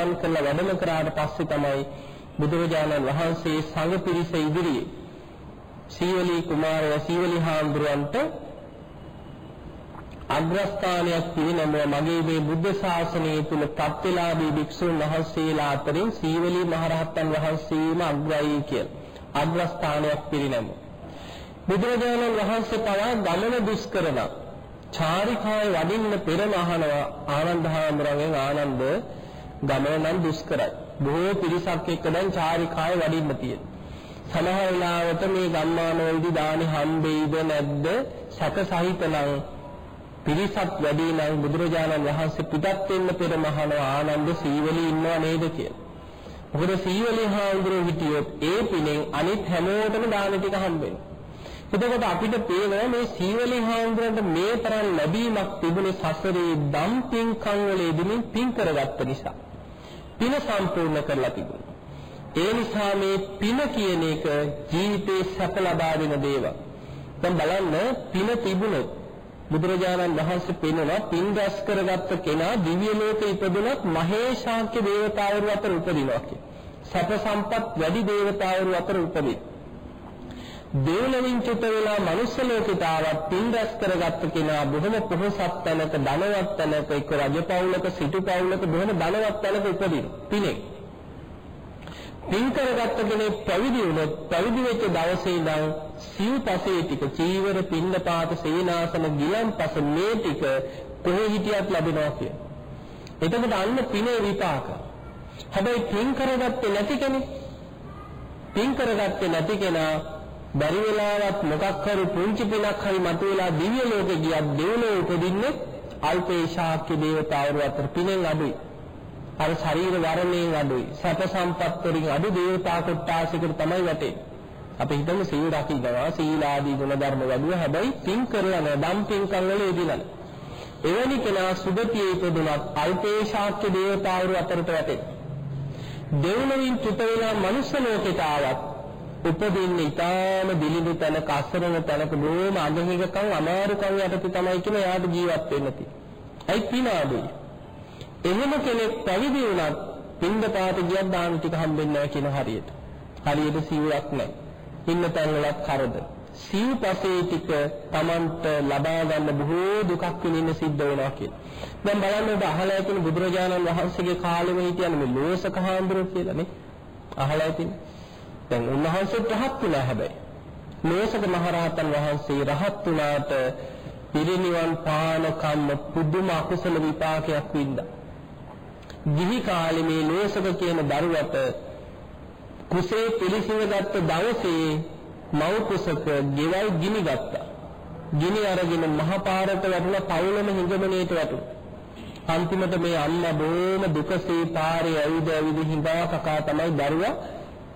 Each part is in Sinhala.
ගමන් කරලා වැඩම කරාට පස්සේ තමයි බුදුරජාණන් වහන්සේ සංඝ පිරිස ඉදිරියේ සීවලී කුමාරයා සීවලී හාමුදුරන්ට අග්‍රස්ථානයක් පිරිනැමුව මගේ මේ බුද්ධ ශාසනය තුල ප්‍රත්‍යලාභී භික්ෂුන් වහන්සේලා අතරින් සීවලී මහරහතන් වහන්සේම අග්‍රයි කියලා. අග්‍රස්ථානයක් පිරිනැමුව. බුදුරජාණන් වහන්සේ පවා ගමන දුෂ්කරණ චාරිකාවේ වඩින්න පෙරම අහනවා ආනන්ද හාමුදුරන්ගෙන් ආනන්ද ගමන නම් දුෂ්කරයි. බොහෝ පිරිසක් එක්ක දැන් චාරිකාවේ වඩින්න තියෙනවා. සමහර වෙලාවට මේ ගම්මානවලදී දානි හම්බෙයිද නැද්ද සැක සහිත නම් පිරිසක් වැඩි නම් බුදුරජාණන් වහන්සේ පිටත් වෙන්න පෙර මහනවා ආනන්ද සීවලී ඉන්නව නේද කියලා. මොකද සීවලී හාමුදුරුවෝ හිටියොත් ඒ පිනෙන් අනිත් හැමෝටම දාන ටික හම්බෙනවා. එතකොට අපිට පේනවා මේ සීවලී හාමුදුරන්ට මේ තරම් ලැබීමක් තිබුණේ සසරේ දම් පින්කම් වල යෙදමින් පින් කරගත්ත නිසා. පින සම්පූර්ණ කරලා තිබුණා. ඒ නිසා මේ පින කියන එක ජීවිතේ සැප ලබා දෙන දේවල්. දැන් බලන්න පින තිබුණොත් බුදුරජාණන් වහන්සේ පෙන්වනවා පින් රැස් කරගත්ත කෙනා දිව්‍ය ලෝකෙ ඉපදුනත් මහේශාක්‍ය දේවතාවරු අතර උපදිනවා කිය. සැප සම්පත් වැඩි දේවතාවරු අතර උපදින. දෙව්ලොවින් චුත වෙලා මනුස්ස ලෝකෙට ආවත් පින් රැස් කරගත්ත කෙනා බොහොම පොහොසත් තැනක ධනවත් තැනක එක්ක රජ පවුලක සිටු පවුලක බොහොම ධනවත් තැනක උපදින. පිනේ. පින් කරගත්ත කෙනෙක් පැවිදි වුණොත් පැවිදි වෙච්ච දවසේ ඉඳන් සිව්පසේ ටික චීවර පින්නපාත සේනාසන ගිලන්පස මේ ටික කොහේ හිටියත් ලැබෙනවා කිය. එතකොට අන්න පිනේ විපාක. හැබැයි පින් කරගත්තේ නැති කෙනෙක් පින් කරගත්තේ නැති කෙනා බැරි වෙලාවත් මොකක් හරි පුංචි පිනක් හරි මතුවලා දිව්‍ය ලෝකෙ ගියත් දෙව්ලොව උපදින්නේ අල්පේ ශාක්‍ය දේවතාවරු අතර පිනෙන් අඩුයි. අර ශරීර වර්ණයෙන් අඩුයි. සැප සම්පත් වලින් අඩු දේවතා කොට්ටාසිකට තමයි වැටෙන්නේ. අපි හිතමු සීල රකින්නවා සීලාදී ගුණ ධර්ම වැඩුව හැබැයි පින් කරලා නැහැ. දම් පින්කම් වල යෙදිලා. එවැනි කෙනා සුගතියේ ඉපදුනත් අල්පේ ශාක්‍ය දේවතාවරු අතරට වැටෙනවා. දෙව්ලොවින් චුත වෙලා මනුෂ්‍ය ලෝකයට ආවත් උපදින්නේ ඊටාම දිලිඳු තැනක අසරණ තැනක බොහොම අගහිගකම් අමාරුකම් යටතේ තමයි කියන එයාට ජීවත් වෙන්න තියෙන්නේ. ඇයි පිනාදුයි? එහෙම කෙනෙක් පැවිදි වුණත් පින්ද පාත ගියක් දාන ටික හම්බෙන්නේ නැහැ කියන හරියට. හරියට සිවුරක් නැහැ. ඉන්න තැන් වලත් කරදර. සිව්පසේ ටික Tamanට ලබා ගන්න බොහෝ දුකක් විඳින්න සිද්ධ වෙනවා කියලා. දැන් බලන්න ඔබ අහලා ඇතින බුදුරජාණන් වහන්සේගේ කාලෙම හිටියන මේ ලෝසක හාමුදුරුවෝ කියලා නේ. අහලා ඇතිනේ. දැන් උන්වහන්සේ රහත් වුණා හැබැයි. ලෝසක මහරහතන් වහන්සේ රහත් වුණාට පිරිනිවන් පාන කම්ම පුදුම අකුසල විපාකයක් වින්දා. ගිහි කාලේ මේ ලෝසක කියන දරුවට කුසේ පිළිසිව ගත්ත දවසේ මව් කුසක ගෙවල් ගිනි ගත්තා. ගිනි අරගෙන මහ පාරට වැටුණා පවුලම හිඟමනේට වැටුණා. අන්තිමට මේ අම්මා බොහොම දුකසේ පාරේ ඇවිද ඇවිද හිඟා කකා තමයි දරුවා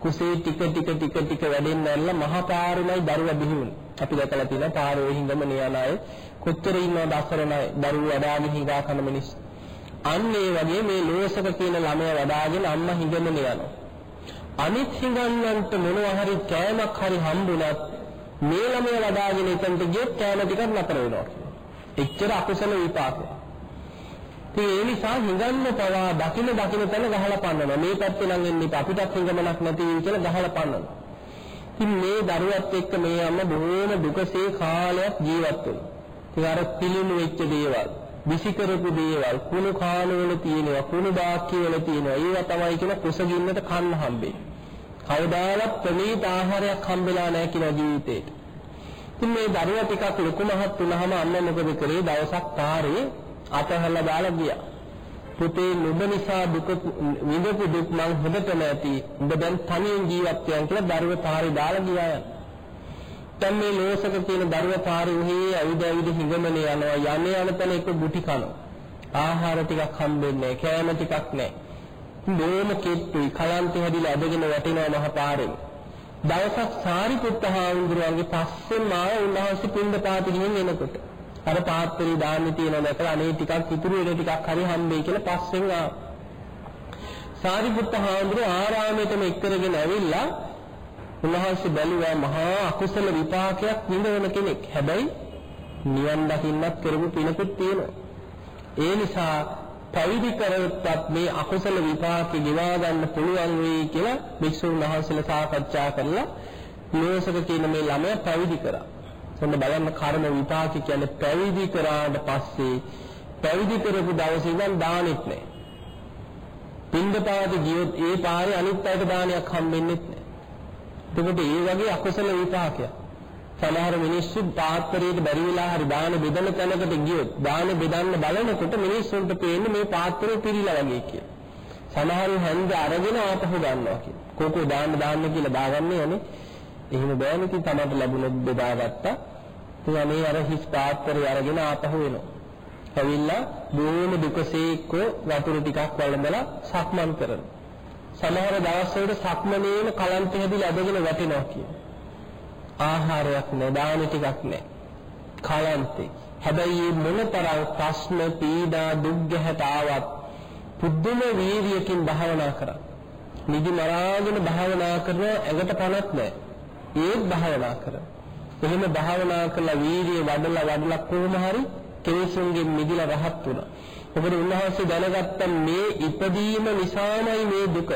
කුසේ ටික ටික ටික ටික වැඩෙන්න ඇරලා මහ පාරෙමයි දරුවා බිහි වුණේ. අපි දැකලා තියෙනවා පාරේ හිඟමනේ යන අය කොච්චර ඉන්නවද අසරණයි දරුවා වඩාගෙන හිඟා කන මිනිස්සු. අන්න ඒ වගේ මේ ලෝසක කියන ළමයා වඩාගෙන අම්මා හිඟමනේ යනවා. අනිත් හිඟන්නන්ට මොනවා හරි කෑමක් හරි හම්බුණත් මේ ළමයා වඩාගෙන එතනට ගියොත් කෑම ටිකක් නතර වෙනවා. එච්චර අකුසල විපාකයක්. ඉතින් ඒ නිසා හිඟන්න පවා දකින දකින තැන ගහලා පන්නනවා. මේ පැත්තේ නම් එන්නේ අපිටත් හිඟමනක් නැති වෙයි කියලා ගහලා පන්නනවා. ඉතින් මේ දරුවත් එක්ක මේ අම්මා බොහෝම දුකසේ කාලයක් ජීවත් වෙනවා. ඉතින් අර පිළිණු වෙච්ච දේවල්, විසි කරපු දේවල්, කුණු කාලවල තියෙනවා, කුණු දාක්කි වල තියෙනවා. ඒවා තමයි කියන කුසගින්නට කන්න හම්බෙන්නේ. කවදාවත් ප්‍රණීත ආහාරයක් හම්බෙලා නැහැ කියලා ජීවිතේට. ඉතින් මේ දරුවා ටිකක් ලොකු මහත් වුණාම අම්මා මොකද කරේ? දවසක් පාරේ අතහැරලා දාලා ගියා. පුතේ නුඹ නිසා දුක විඳපු දුක් මං හොඳටම ඇති. උඹ දැන් තනියෙන් ජීවත් වෙන කියලා දරුවා පාරේ දාලා ගියා යන. දැන් මේ ලෝසක කියන දරුවා පාරේ උහි ඇවිද ඇවිද හිඟමනේ යනවා. යන්නේ යන තැන එක බුටි කනවා. ආහාර ටිකක් හම්බෙන්නේ නැහැ. කෑම ටිකක් නැහැ. බොහොම කෙට්ටුයි කලන්තේ හැදිලා ඇදගෙන වැටෙනවා මහ පාරේ. දවසක් සාරිපුත්ත හාමුදුරුවන්ගේ පස්සෙන් ආව උන්වහන්සේ පින්ඳ පාත ගිහින් එනකොට අර පාත්‍රي දාන්න තියෙන දැකලා අනේ ටිකක් ඉතුරු වෙන ටිකක් හරි හම්බෙයි කියලා පස්සෙන් ආ. සාරිපුත්ත හාමුදුරුවෝ ආරාමයටම එක්කරගෙන ඇවිල්ලා උන්වහන්සේ බැලුවා මහා අකුසල විපාකයක් විඳවන කෙනෙක්. හැබැයි නිවන් දකින්නත් කරපු පිනකුත් තියෙනවා. ඒ නිසා පැවිදි කරොත්පත් මේ අකුසල විපාක ගෙවා ගන්න පුළුවන් වෙයි කියලා භික්ෂුන් වහන්සේලා සාකච්ඡා කරලා ලෝසක කියන මේ ළමයා පැවිදි කරා. සම්ම බලන්න කර්ම විපාක කියන්නේ පැවිදි කරාට පස්සේ පැවිදි කරපු දවසේ ඉඳන් දානෙත් නැහැ. පින්දපාත ගියොත් ඒ පාරේ අනිත් අයට දානයක් හම්බෙන්නේ නැහැ. එතකොට ඒ වගේ අකුසල විපාකයක්. සමහර මිනිස්සු පාත්‍රයට බැරි වෙලා හරි දාන බෙදන තැනකට ගියොත් දාන බෙදන්න බලනකොට මිනිස්සුන්ට පේන්නේ මේ පාත්‍රය පිරීලා වගේ කියලා. සමහරු හැන්ද අරගෙන ආපහු ගන්නවා කියලා. කෝකෝ දාන්න දාන්න කියලා දාගන්නේ යන්නේ. එහෙම බෑනේ ඉතින් තමයි ලැබුණොත් බෙදාගත්තා. ඉතින් අනේ අර හිස් පාත්‍රය අරගෙන ආපහු එනවා. ඇවිල්ලා බොහොම දුකසේක වතුර ටිකක් වළඳලා සක්මන් කරනවා. සමහර දවස්වල සක්මනේම කලන්ත හැදිලා ඇදගෙන වැටෙනවා කියනවා. ආහාරයක් නැහැ, දාන ටිකක් නැහැ. කලන්තේ. හැබැයි මොනතරම් ප්‍රශ්න, පීඩා, දුක් ගැහැට ආවත් පුදුම වීර්යයෙන් භාවනා කරා. නිදි මරාගෙන භාවනා කරන ඇඟට පණක් නැහැ. ඒත් භාවනා කරා. එහෙම භාවනා කළා වීර්යය වඩලා වඩලා කොහොම හරි කෙලෙසුන්ගෙන් මිදලා රහත් වුණා. මොකද උන්වහන්සේ දැනගත්ත මේ ඉපදීම නිසාමයි මේ දුක.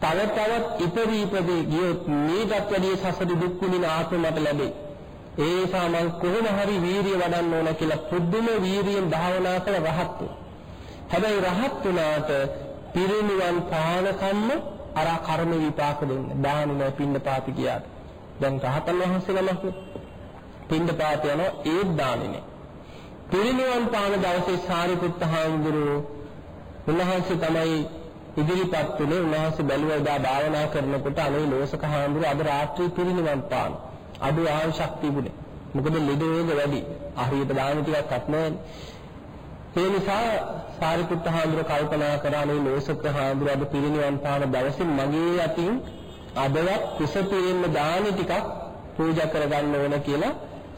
තව තවත් ඉපදී ඉපදී ගියොත් මේකට වැඩිය සසර දුක් විඳින ආත්ම මට ලැබෙයි. ඒ නිසා මම කොහොම හරි වීරිය වඩන්න ඕන කියලා පුදුම වීරියෙන් භාවනා කළ රහත් හැබැයි රහත් වුණාට පිරිනිවන් පානකම්ම අර කර්ම විපාක දෙන්නේ. දාන නෑ පින්න පාති කියාට. දැන් රහතන් වහන්සේ නමක් පින්න පාත යනවා ඒත් දාන්නේ නෑ. පිරිනිවන් පාන දවසේ සාරිපුත්ත හාමුදුරුවෝ උන්වහන්සේ තමයි ඉදිරිපත් වුණේ උන්වහන්සේ බැලුවා එදා භාවනා කරනකොට අනේ ලෝසක හාමුදුරුවෝ අද රාත්‍රී පිරිනිවන් පාන. අඩු ආයුෂක් තිබුණේ. මොකද ලෙඩ වේග වැඩි. හරියට දාන ටිකක් අත් ඒ නිසා සාරිපුත්ත හාමුදුරුවෝ කල්පනා කරා මේ ලෝසක හාමුදුරුවෝ අද පිරිනිවන් පාන දවසේ මගේ අතින් අදවත් කුස පිරෙන්න දාන ටිකක් පූජා කරගන්න ඕන කියලා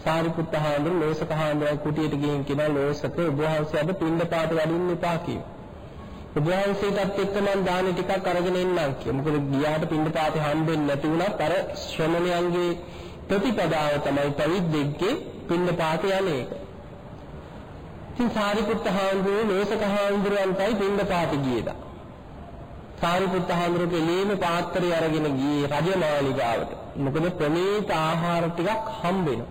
සාරිපුත්ත හාමුදුරුවෝ ලෝසක හාමුදුරුවෝ කුටියට ගිහින් කියනවා ලෝසක ඔබ වහන්සේ අද පින්ඳ පාත වඩින්න එපා කියලා. ඔබ වහන්සේටත් එක්ක මම දාන ටිකක් අරගෙන එන්නම් කියලා. මොකද ගියාට පින්ඳ පාතේ හම්බෙන්නේ නැති වුණත් අර ශ්‍රමණයන්ගේ ප්‍රතිපදාව තමයි පැවිද්දෙක්ගේ පින්ඳ පාතේ යන්නේ. ඉතින් සාරිපුත්ත හාමුදුරුවෝ ලෝසක හාමුදුරුවන්ටයි පින්ඳ පාතේ ගියේදා. සාරිපුත්ත හාමුදුරුවෝ ලේම පාත්‍රය අරගෙන ගියේ රජමාලිගාවට. මොකද ප්‍රණීත ආහාර ටිකක් හම්බ වෙනවා.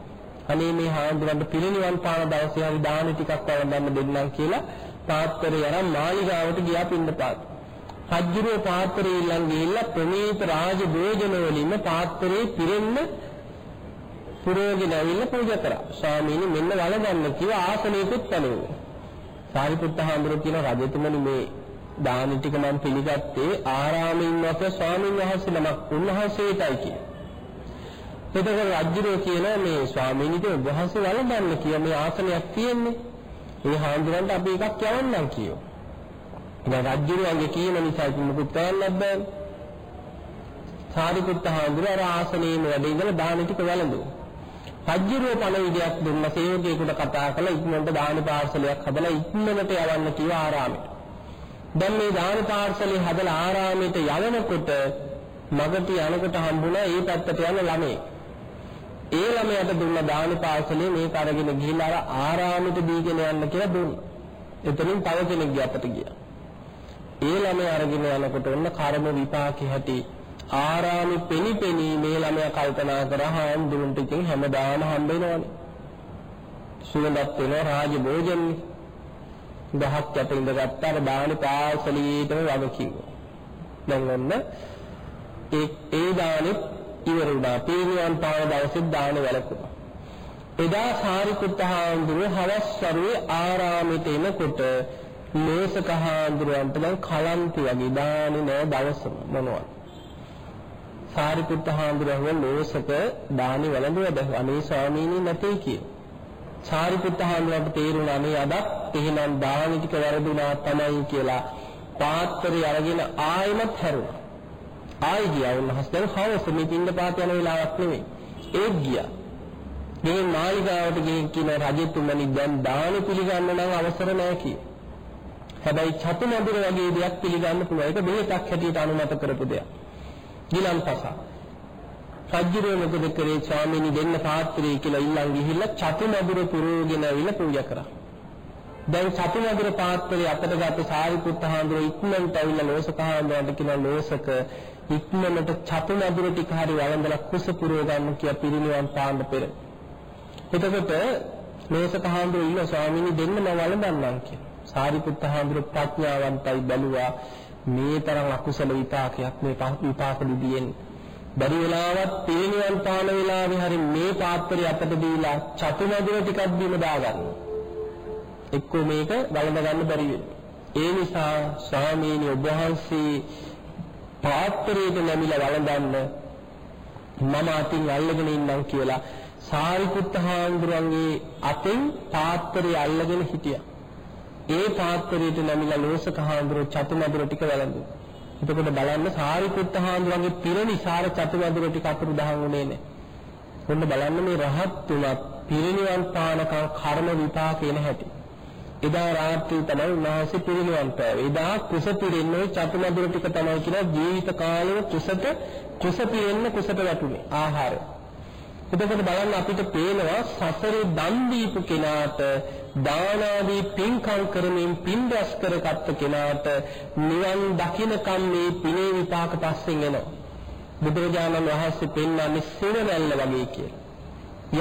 අනේ මේ හාමුදුරන්ට පිරිනිවන් පාන දවසේ හරි දාන ටිකක් වළඳන්න දෙන්නම් කියලා පාත්‍රය අරන් මාලිගාවට ගියා පින්නපාත. රජුගේ පාත්‍රය ඊළඟ ගිහිල්ලා ප්‍රණීත රාජ භෝජන වලින් පාත්‍රේ පිරෙන්න පුරෝගෙන ඇවිල්ලා පූජා කරා. ස්වාමීනි මෙන්න වළඳන්න කිව්වා ආසනයකුත් පැනෙන්නේ. සාරිපුත්ත හාමුදුරුවෝ කියන රජතුමනි මේ දාන ටික මම පිළිගත්තේ ආරාමේ ඉන්නක ස්වාමීන් වහන්සේ නමක් උන්වහන්සේටයි කියලා. එතකොට රජුරෝ කියනවා මේ ස්වාමීන් වහන්සේ වළඳන්න කියලා මේ ආසනයක් තියෙන්නේ. ඒ හාමුදුරන්ට අපි එකක් යවන්නම් කියෝ. දැන් රජුරෝගේ කියන නිසා මොකුත් කරන්නත් බෑ. සාරිපුත්ත හාමුදුරුවෝ අර ආසනයේම වැඩ ඉඳලා දාන ටික වළඳුවා. රජුරෝ පණවිඩයක් දුන්න සේවකයෙකුට කතා කළා ඉක්මනට දාන පාර්සලයක් හදලා ඉක්මනට යවන්න කිව්වා ආරාමෙට. දැන් මේ දාන පාර්සලේ හදලා ආරාමෙට යවනකොට මගට යනකොට හම්බුණා ඒ පැත්තට යන ළමයි. ඒ ළමයාට දුන්න දාන පාසලේ මේක අරගෙන ගිහිල්ලා අර ආරාමෙට දීගෙන යන්න කියලා දුන්නා. එතනින් තව කෙනෙක්ගේ අතට ගියා. ඒ ළමයා අරගෙන යනකොට ඔන්න කර්ම විපාකේ හැටි ආරාමෙ පෙනිපෙනී මේ ළමයා කල්පනා කරා හාමුදුරන්ට ඉතින් හැමදාම හම්බ වෙනවනේ. සුවඳක් වෙනවා රාජ භෝජනේ. දහක් යට ඉඳගත්තාට දාන පාසලීටම වග කිව්වා. දැන් ඔන්න ඒ ඒ දානෙත් ඉවර වුණා. පිරිනිවන් පාන දවසේ දාන වැළකුණා. එදා සාරිපුත්ත හාමුදුරුවෝ හවස් වරුවේ ආරාමෙට එනකොට ලෝසක හාමුදුරුවන්ට දැන් කලන්ති වගේ දාන්නේ නෑ දවස මොනවද? සාරිපුත්ත හාමුදුරුවෝ ලෝසක දානි වළඳුවද අනේ ස්වාමීනි නැtei කිය. සාරිපුත්ත හාමුදුරුවන්ට තේරුණා මේ අදත් එහෙනම් දානි ටික වැරදුනා තමයි කියලා පාත්‍රය අරගෙන ආයෙමත් හැරුණා. ආයි ගියා උන්වහන්සේ දැන් හවස මේ පින්න පාත යන වෙලාවක් නෙවෙයි ඒත් ගියා මේ මාලිගාවට ගිහින් කියන රජතුමනි දැන් දාන පිළිගන්න නම් අවසර නැහැ කිය. හැබැයි චතුමදුර වගේ දෙයක් පිළිගන්න පුළුවන්. ඒක බෙහෙතක් හැටියට අනුමත කරපු දෙයක්. ගිලන්පස. රජුරෝ මොකද කරේ ස්වාමීනි දෙන්න පාත්‍රය කියලා ඉල්ලන් ගිහිල්ලා චතුමදුර පුරෝගෙන ඇවිල්ලා පූජා කරා. දැන් චතුමදුර පාත්‍රය අතට ගත්ත සාරිපුත්ත හාමුදුරුවෝ ඉක්මනට ඇවිල්ලා ලෝසක හාමුදුරුවන්ට කියනවා ලෝසක ඉක්මනට චතුමදුර ටික හරි වළඳලා කුස පුරව ගන්න කියලා පිරිනිවන් පාන්න පෙර. එතකොට ලෝසක හාමුදුරුවෝ ඉන්න ස්වාමීනි දෙන්න මම වළඳන්නම් කියලා. සාරිපුත්ත හාමුදුරුවෝ ප්‍රඥාවන්තයි බැලුවා මේ තරම් අකුසල විපාකයක් මේ විපාක දිදීෙන් බැරි වෙලාවත් පිරිනිවන් පාන වෙලාවේ හරි මේ පාත්‍රය අතට දීලා චතුමදුර ටිකක් බිම දාගන්න. එක්කෝ මේක වළඳ ගන්න බැරි ඒ නිසා ස්වාමීනි ඔබ වහන්සේ පාත්‍රයට නැමිලා වළඳන්න මම අතින් අල්ලගෙන ඉන්නම් කියලා සාරිපුත්ත හාමුදුරන්ගේ අතින් පාත්‍රය අල්ලගෙන හිටියා. ඒ පාත්‍රයට නැමිලා ලෝසක හාමුදුරුව චතුමදුර ටික වැළඳුවා. එතකොට බලන්න සාරිපුත්ත හාමුදුරන්ගේ පිරිනිසාර චතුමදුර ටික අතුරු දහන් උනේ නැහැ. ඔන්න බලන්න මේ රහත් තුනත් පිරිනිවන් පානකම් කර්ම විපාක එන හැටි. එදා රාත්‍රියේ තමයි උන්වහන්සේ පිරිනිවන් පෑවේ. එදා කුස පිරෙන්නේ චතුමදුර ටික තමයි කියලා ජීවිත කාලයේ කුසට කුස පිරෙන්න කුසට වැටුනේ ආහාරය. එතකොට බලන්න අපිට පේනවා සසරේ දන් දීපු කෙනාට දාන ආදී පින්කම් කරමින් පින් රැස් කරගත්ත කෙනාට නිවන් දකින්නකම් මේ පිනේ විපාක පස්සෙන් එනවා. බුදුරජාණන් වහන්සේ පෙන්වන්නේ සිරනැල්ල වගේ කියලා.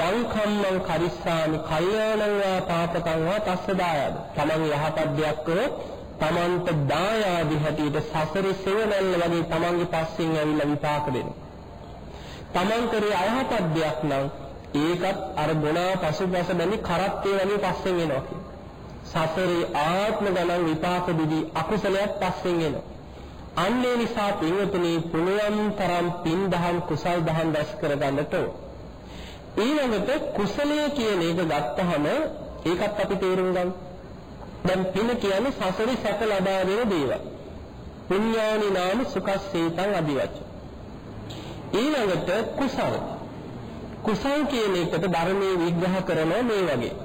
යං කම්මං කරිස්සාමි කල්යාණං වා පාපකං වා තස්ස දායද. තමන් යහපත් දෙයක් කරොත් තමන්ට දායාදි හැටියට සසරේ සිරනැල්ල වගේ තමන්ගේ පස්සෙන් ඇවිල්ලා විපාක දෙනවා. තමන් කරේ අයහපත් දෙයක් නම් ඒකත් අර ගුණා පසුපස බැඳි කරත්තේ වගේ පස්සෙන් එනවා සසරේ ආත්ම ගණන් විපාක දිදී අකුසලයක් පස්සෙන් එනවා. අන්න ඒ නිසා පින්වතුනි පුණුවන් තරම් පින් දහම් කුසල් දහම් දැස් කරගන්නට ඊළඟට කුසලය කියන එක ගත්තහම ඒකත් අපි තේරුම් ගමු. දැන් පින කියන්නේ සසරේ සැප ලබා දෙන දේවල්. පුඤ්ඤානි නාම සුඛස්සේතං අදිවච. ඊළඟට කුසල. කුසල් කියන එකට ධර්මයේ විග්‍රහ කරන මේ වගේ.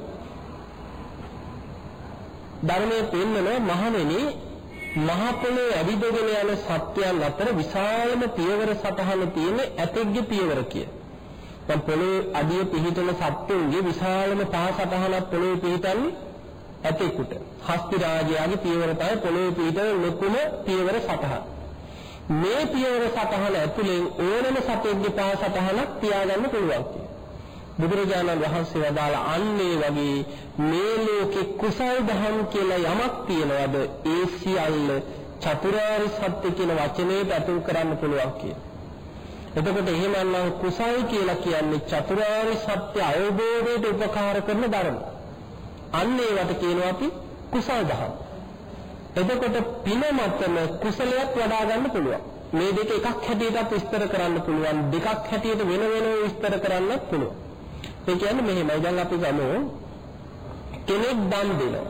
ධර්මයේ පෙන්නන මහණෙනි මහ පොළේ ඇවිදගෙන යන සත්‍යයන් අතර විශාලම පියවර සතහන තියෙන ඇතෙක්ගේ පියවර කිය. දැන් පොළේ අඩිය පිහිටන සත්තුන්ගේ විශාලම පහ සතහනක් පොළේ පිහිටන්නේ ඇතෙකුට. හස්ති රාජයාගේ පියවර තමයි පොළේ පිහිටන ලොකුම පියවර සතහන. මේ පියවර සතහන ඇතුලෙන් ඕනම සතෙක්ගේ පහ සතහනක් තියාගන්න පුළුවන් බුදුරජාණන් වහන්සේ වදාළ අන්නේ වගේ මේ ලෝකේ කුසල් දහම් කියලා යමක් තියනවද ඒ සියල්ල චතුරාර්ය සත්‍ය කියන වචනයට අතුල් කරන්න පුළුවන් කියන. එතකොට එහෙමනම් කුසල් කියලා කියන්නේ චතුරාර්ය සත්‍ය අවබෝධයට උපකාර කරන ධර්ම. අන්න ඒවට කියනවා අපි කුසල් දහම්. එතකොට පින මතම කුසලයක් වඩා ගන්න පුළුවන්. මේ දෙක එකක් හැටියට විස්තර කරන්න පුළුවන් දෙකක් හැටියට වෙන වෙනම විස්තර කරන්නත් පුළුවන්. ඒ කියන්නේ මෙහෙමයි දැන් අපි ගමු කෙනෙක් දන් දෙනවා.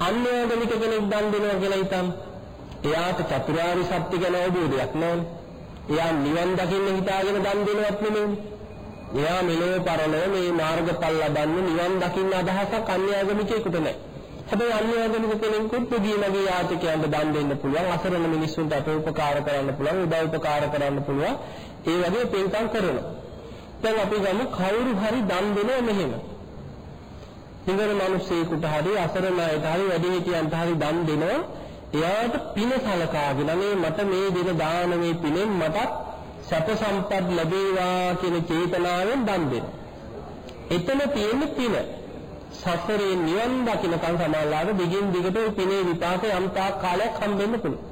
අන්‍යෝගමික කෙනෙක් දන් දෙනවා කියලා හිතමු. එයාට චතුරාර්ය සත්‍ය ගැන අවබෝධයක් නැහැ. එයා නිවන් දකින්න හිතාගෙන දන් දෙනවත් නෙමෙයි. එයා මෙලෝ පරලෝ මේ මාර්ගඵල ලබන්න නිවන් දකින්න අදහසක් අන්‍යෝගමිකයෙකුට නැහැ. හැබැයි අන්‍යෝගමික කෙනෙකුට පුදී මගේ යාචකයන්ට දන් දෙන්න පුළුවන් අසරණ මිනිස්සුන්ට අප උපකාර කරන්න පුළුවන් උදව් උපකාර කරන්න පුළුවන්. ඒ වගේ පින්කම් කරනවා. දැන් අපි ගමු කවුරු හරි දන් දෙනවා මෙහෙම. ඉංගල මිනිස්සෙකුට හරි අසරණ අයට හරි වැඩිහිටියන්ට හරි දන් දෙනවා. එයාට පින සලකාගෙන මේ මට මේ දෙන දානමේ පිනෙන් මට සැප සම්පත් ලැබේවා කියන චේතනාවෙන් දන් දෙනවා. එතන තියෙන පින. සසරේ නිවන් දකින්නකන් සමාලාව දිගින් දිගට පිනේ විපාක යම් තාක් කාලයක් හම්බෙන්න පුළුවන්.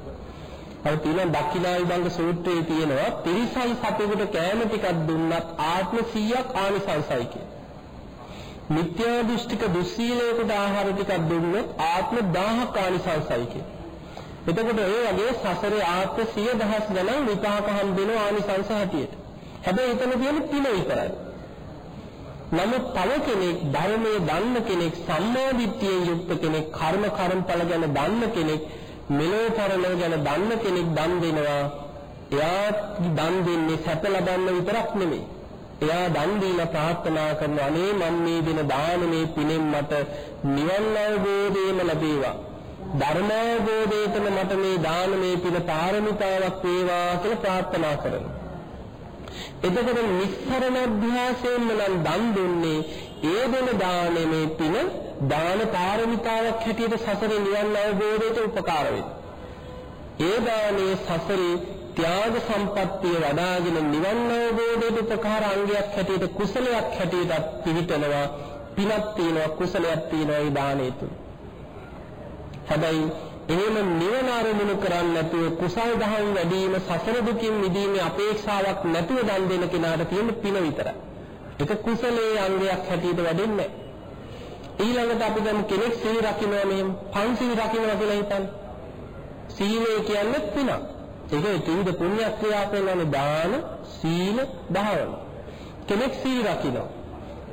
අර තියෙන දක්ෂිනා විභංග සූත්‍රයේ තියෙනවා තිරිසයි සතෙකුට කෑම ටිකක් දුන්නත් ආත්ම 100ක් ආනිසංසයි කිය. මිත්‍යා දෘෂ්ටික දුස්සීලයකට ආහාර ටිකක් දුන්නොත් ආත්ම 1000ක් ආනිසංසයි කිය. එතකොට ඒ වගේ සසරේ ආත්ම 10000 ගණන් විපාක හම්බෙන ආනිසංස හැටියට. හැබැයි එතන තියෙන පින විතරයි. නමුත් තව කෙනෙක් ධර්මයේ දන්න කෙනෙක් සම්මාදිට්ඨියෙන් යුක්ත කෙනෙක් කර්ම කර්මඵල ගැන දන්න කෙනෙක් මෙලෝ පරලෝ ගැන දන්න කෙනෙක් දන් දෙනවා. එයා දන් දෙන්නේ සැප ලබන්න විතරක් නෙමෙයි. එයා දන් දීලා ප්‍රාර්ථනා කරන අනේ මම මේ දින දානමේ පිනෙන් මට නිවන් අවබෝධයම ලැබේවා. ධර්මාවබෝධයටම මට මේ දානමේ පින පාරමිතාවක් වේවා කියලා ප්‍රාර්ථනා කරනවා. එතකොට නිස්සරණ අධ්‍යාසයෙන්ම නම් දන් දුන්නේ ඒ දෙන දානෙමේ පින දාන පාරමිතාවක් හැටියට සසරේ නිවන් අවබෝධයට උපකාර වෙනවා. ඒ දානේ සසරේ ත්‍යාග සම්පත්තිය වඩාගෙන නිවන් අවබෝධයට උපකාර අංගයක් හැටියට කුසලයක් හැටියට පිළිතනවා පිනක් තියෙනවා කුසලයක් තියෙනවා ඒ දානේ තුල. හැබැයි එහෙම නිවන අරමුණු කරන්නේ නැතුව කුසල් දහම් වැඩි වීම සසර දුකින් මිදීමේ අපේක්ෂාවක් නැතුව දන් දෙන කෙනාට තියෙන පින විතරයි. ඒක කුසලයේ අංගයක් හැටියට වැඩෙන්නේ ඊළඟට අපි දැන් කෙනෙක් සීල රකින්නවා මෙහෙම පංචීල රකින්නවා කියලා හිතන්න. සීලය කියන්නේ පිනක්. ඒක ත්‍රිවිධ පුණ්‍ය ක්‍රියා කරනවානේ දාන, සීල, දහවන. කෙනෙක් සීල රකින්නවා.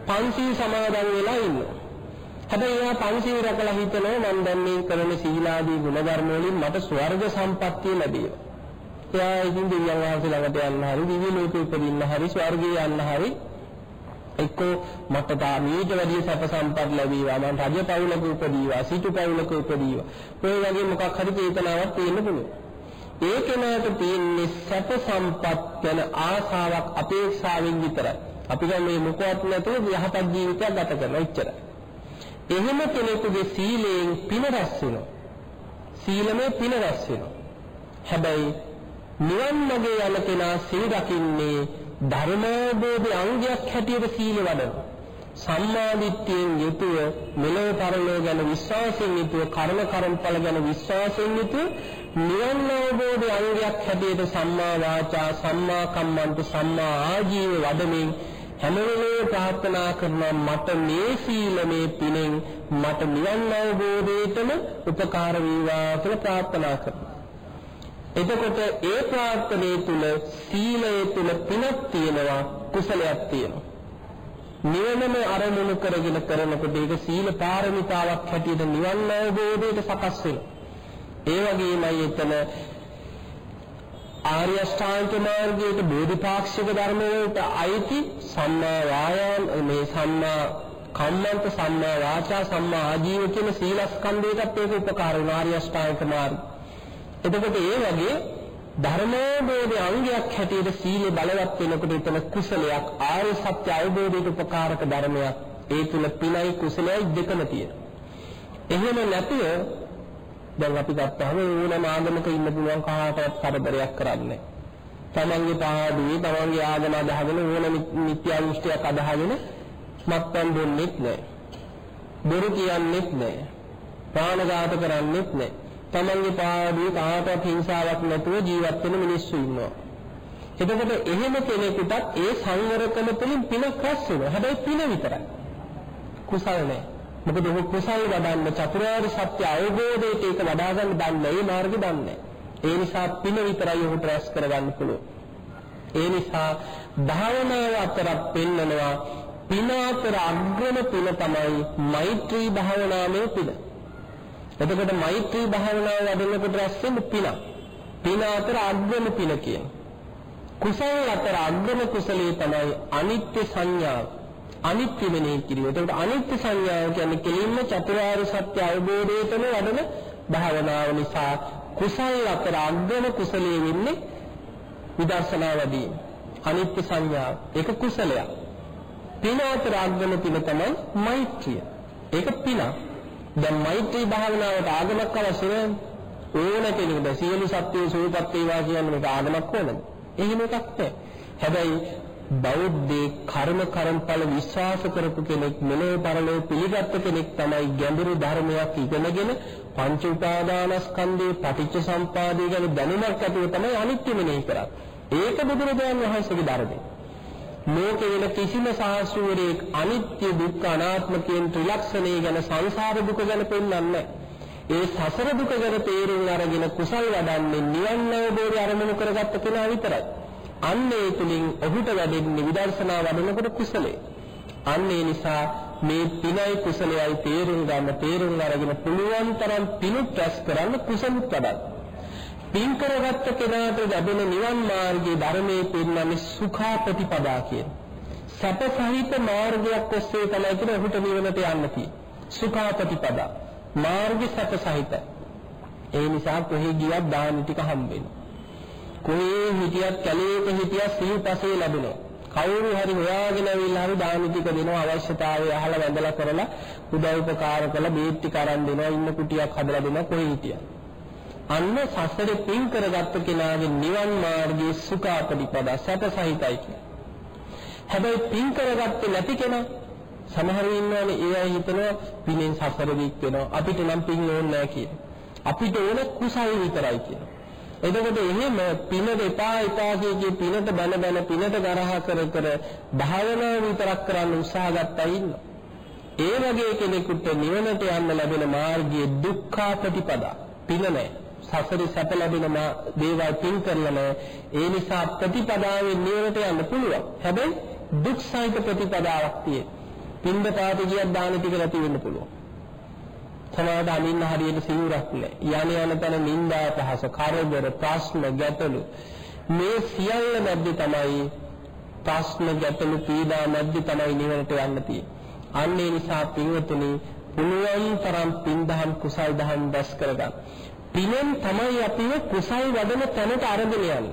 පංචීල සමාදන් වෙලා ඉන්නවා. හැබැයි එයා පංචීල රැකලා හිතනවා මම දැන් මේ කරන සීලාදී ගුණධර්ම වලින් මට ස්වර්ග සම්පත්තිය ලැබේවා. එයා ඉතින් දෙවියන් වහන්සේ ළඟට යන්න හරි, දිව්‍ය ලෝකෙ උපදින්න හරි, ස්වර්ගයේ යන්න හරි එක්කෝ මට තා මීට වැඩි සැප සම්පත් ලැබීවා මම රජ පවුලක උපදීවා සිටු පවුලක උපදීවා. ඔය වගේ මොකක් හරි චේතනාවක් තියෙන්න පුළුවන්. ඒ කෙනාට තියෙන්නේ සැප සම්පත් ගැන ආසාවක් අපේක්ෂාවෙන් විතරයි. අපි දැන් මේ මොකවත් නැතුව යහපත් ජීවිතයක් ගත කරනවා එච්චරයි. එහෙම කෙනෙකුගේ සීලයෙන් පින රැස් වෙනවා. සීලමේ පින රැස් වෙනවා. හැබැයි නිවන් මාගේ යන කෙනා සීල රකින්නේ ධර්මෝබෝධි අංගයක් හැටියට සීල වඩන සම්මාදිට්ඨියෙන් යුතුව මෙලොව පරලොව ගැන විශ්වාසයෙන් යුතුව කර්ම කර්මඵල ගැන විශ්වාසයෙන් යුතුව නිවන් අවබෝධි අංගයක් හැටියට සම්මා වාචා සම්මා කම්මන්ත සම්මා ආජීව වඩමින් හැම වෙලේම ප්‍රාර්ථනා කරනවා මට මේ සීලමේ පිනෙන් මට නිවන් අවබෝධයටම උපකාර වේවා කියලා ප්‍රාර්ථනා කරනවා එතකොට ඒ ප්‍රාර්ථනාවේ තුල සීලයේ තුල පිනක් තියෙනවා කුසලයක් තියෙනවා. නිවනම අරමුණු කරගෙන කරනකොට ඒක සීල පාරමිතාවක් හැටියට නිවන් අවබෝධයට සකස් වෙනවා. ඒ වගේමයි එතන ආර්ය අෂ්ටාංග මාර්ගයේ බෝධිපාක්ෂික ධර්ම වලට අයිති සම්මා වායාම මේ සම්මා කම්මන්ත සම්මා වාචා සම්මා ආජීව කියන සීලස්කන්ධයටත් ඒක උපකාර වෙනවා ආර්ය අෂ්ටාංග මාර්ගය. එතකොට ඒ වගේ ධර්මෝබෝධයේ අංගයක් හැටියට සීලය බලවත් වෙනකොට එතන කුසලයක් ආර්ය සත්‍ය අවබෝධයට උපකාරක ධර්මයක් ඒ තුල පිනයි කුසලයි දෙකම තියෙනවා. එහෙම නැතුව දැන් අපි ගත්තාම ඕනම ආගමක ඉන්න පුළුවන් කාටවත් කරදරයක් කරන්නේ තමන්ගේ පාඩුවේ තමන්ගේ ආගම අදහගෙන ඕන මිත්‍යා දෘෂ්ටියක් අදහගෙන මත්පැන් බොන්නෙත් නැහැ. බොරු කියන්නෙත් නැහැ. ප්‍රාණඝාත කරන්නෙත් නැහැ. තමන්ගේ පාඩුවේ කාටවත් හිංසාවක් නැතුව ජීවත් වෙන මිනිස්සු ඉන්නවා. එතකොට එහෙම කෙනෙකුටත් ඒ සංවරකම තුළින් පින රැස් වෙනවා. හැබැයි පින විතරයි. කුසල නැහැ. මොකද ඔහු කුසල වඩන්න චතුරාර්ය සත්‍ය අවබෝධයට ඒක වඩා ගන්න දන්නේ ඒ මාර්ගෙ දන්නේ. ඒ නිසා පින විතරයි ඔහුට රැස් කරගන්න පුළුවන්. ඒ නිසා භාවනාව අතර පෙන්නනවා පින අතර අග්‍රම පින තමයි මෛත්‍රී භාවනාවේ පින. එතකොට මෛත්‍රී භාවනාව වඩනකොට රැස් වෙන පින. පින අතර අග්‍රම පින කියන. කුසල අතර අග්‍රම කුසලයේ තමයි අනිත්‍ය සංඥාව. අනිත්‍ය මෙනෙහි කිරීම. එතකොට අනිත්‍ය සංඥාව කියන්නේ කෙලින්ම චතුරාර්ය සත්‍ය අවබෝධයටම වඩන භාවනාව නිසා කුසල අතර අග්‍රම කුසලයේ වෙන්නේ විදර්ශනා වැඩි. අනිත්‍ය සංඥාව. ඒක කුසලයක්. පින අතර අග්‍රම පින තමයි මෛත්‍රිය. ඒක පිනක්. දැන් මෛත්‍රී භාවනාවට ආගමක් අවශ්‍ය ඕන කෙනෙකුට සියලු සත්‍යෝ සූපත් වේවා කියන එක ආගමක් ඕනද? එහෙම එකක් නැහැ. හැබැයි බෞද්ධේ කර්ම කර්මඵල විශ්වාස කරපු කෙනෙක් මෙලෝ පරලෝ පිළිගත් කෙනෙක් තමයි ගැඹුරු ධර්මයක් ඉගෙනගෙන පංච උපාදානස්කන්ධේ පටිච්ච සම්පාදේ ගැන දැනුමක් ඇතිව තමයි අනිත්‍ය මෙනෙහි කරන්නේ. ඒක බුදුරජාණන් වහන්සේගේ ධර්මය. ලෝකේ වෙන කිසිම සාස්ත්‍රවරයෙක් අනිත්‍ය දුක්ඛ අනාත්ම කියන ත්‍රිලක්ෂණය ගැන සංසාර දුක ගැන පෙන්නන්නේ ඒ සසර දුක ගැන තේරුම් අරගෙන කුසල් වඩන්නේ නිවන් අවබෝධය අරමුණු කරගත්ත කෙනා විතරයි. අන්න ඒ තුලින් ඔහුට වැඩෙන්නේ විදර්ශනා වඩනකොට කුසලයේ. අන්න ඒ නිසා මේ පිනයි කුසලයයි තේරුම් ගන්න තේරුම් අරගෙන පුළුවන් තරම් පිණුත් රැස් කරන්න කුසලුත් වඩන්න. පින් කරගත්ත කෙනාට ලැබෙන නිවන් මාර්ගයේ ධර්මයේ පෙන්වන්නේ සුඛාපටිපදා කියන. සැප සහිත මාර්ගයක් ඔස්සේ තමයි කියන ඔහුට නිවනට යන්න තියෙන්නේ. සුඛාපටිපදා. මාර්ගය සැප සහිතයි. ඒ නිසා කොහේ ගියත් දාන ටික හම්බ වෙනවා. කොහේ හිටියත් කැලේක හිටියත් සිව්පසේ ලැබෙනවා. කවුරු හරි හොයාගෙන ඇවිල්ලා හරි දාන ටික දෙනවා අවශ්‍යතාවය අහලා වැඳලා කරලා උදව් උපකාර කළා බේත් ටික අරන් දෙනවා ඉන්න කුටියක් හදලා දෙනවා කොහේ හිටියා. අන්න සසරේ පින් කරගත්ත කෙනාගේ නිවන් මාර්ගයේ සුඛාපටිපදා සැපසහිතයි කියලා. හැබැයි පින් කරගත්තේ නැති කෙනා සමහර ඉන්නවනේ ඒ අය හිතනවා පිනෙන් සසර දික් වෙනවා අපිට නම් පින් ඕනේ නැහැ කියලා. අපිට ඕන කුසල් විතරයි කියලා. එතකොට එහෙම පින දෙපා එපා කිය පිනට බල බල පිනට ගරහ කර කර භාවනාව විතරක් කරන්න උත්සාහ ගත්තා ඉන්නවා. ඒ වගේ කෙනෙකුට නිවනට යන්න ලැබෙන මාර්ගයේ දුක්ඛාපටිපදා පින නැහැ. සසරේ සැප ලැබෙන දේවල් පින් කරලා නැහැ. ඒ නිසා ප්‍රතිපදාවෙන් නිවනට යන්න පුළුවන්. හැබැයි දුක් සහිත ප්‍රතිපදාවක් තියෙන. පින්ද පාති කියක් දාන ටික නැති වෙන්න පුළුවන්. සමාද අනින්න හරියට සිවුරක් නැහැ. යන යන තැන නිന്ദා පහස, කරදර, ප්‍රශ්න, ගැටලු මේ සියල්ල මැද්දේ තමයි ප්‍රශ්න, ගැටලු, පීඩා මැද්දේ තමයි නිවනට යන්න තියෙන්නේ. අන්න ඒ නිසා පින්වතුනි පුළුවන් තරම් පින් දහම් කුසල් දහම් දැස් කරගන්න. පිනෙන් තමයි අපිව කුසල් වඩන තැනට අරගෙන යන්නේ.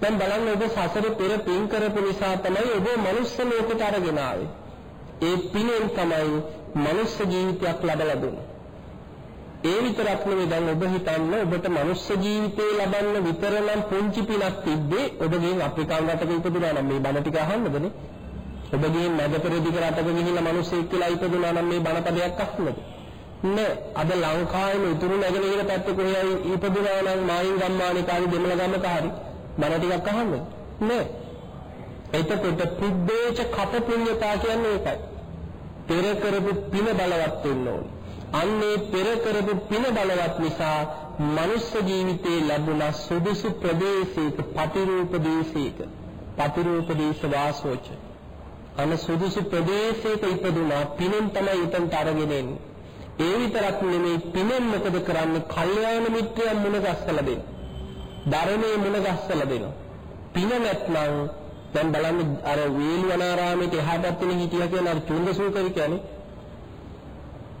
දැන් බලන්න ඔබ සසරේ පෙර පින් කරපු නිසා තමයි ඔබ මනුස්ස ලෝකයට අරගෙන ආවේ. ඒ පිනෙන් තමයි මනුස්ස ජීවිතයක් ලබලා දුන්නේ. ඒ විතරක් නෙවෙයි දැන් ඔබ හිතන්න ඔබට මනුස්ස ජීවිතේ ලබන්න විතරනම් පුංචි පිනක් තිබ්බේ ඔබගෙන් අප්‍රිකානු රටක ඉපදුනා නම් මේ බණ ටික අහන්නදනේ. ඔබගෙන් මැද පෙරදිග රටක ගිහිල්ලා මිනිස්සෙක් කියලා ඉපදුනා නම් මේ බණපදයක් අහන්නද? නෑ. අද ලංකාවේම උතුරු නැගෙනහිර පැත්තේ කොහේ ඉපදුනා නම් මායින් ගම්මානේ කාරි දෙමළ ගමක හරි බණ ටිකක් අහන්නද? නෑ. එතකොට පුද්දේච කප පුඤ්ඤතා කියන්නේ ඒකයි. පෙර කරපු පින බලවත් වෙන්න ඕනේ. අන්නේ පෙර කරපු පින බලවත් නිසා මනුස්ස ජීවිතේ ලැබුණ සුදුසු ප්‍රදේශයක පතිරූප දේශයක පතිරූප දේශ වාසෝච අන සුදුසු ප්‍රදේශයක ඉපදුනා පිනෙන් තමයි උතන්ට අරගෙන එන්නේ. ඒ විතරක් නෙමෙයි පිනෙන් මොකද කරන්නේ? කල්යාණ මිත්‍රයන් මුණ ගැස්සලා දෙන්න. ධර්මයේ මුණ ගැස්සලා දෙනවා. පින නැත්නම් දැන් බලන්න අර වේලවනාරාමයේ එහා පැත්තේ හිටියා කියන අර චුන්දසූකරි කියන්නේ.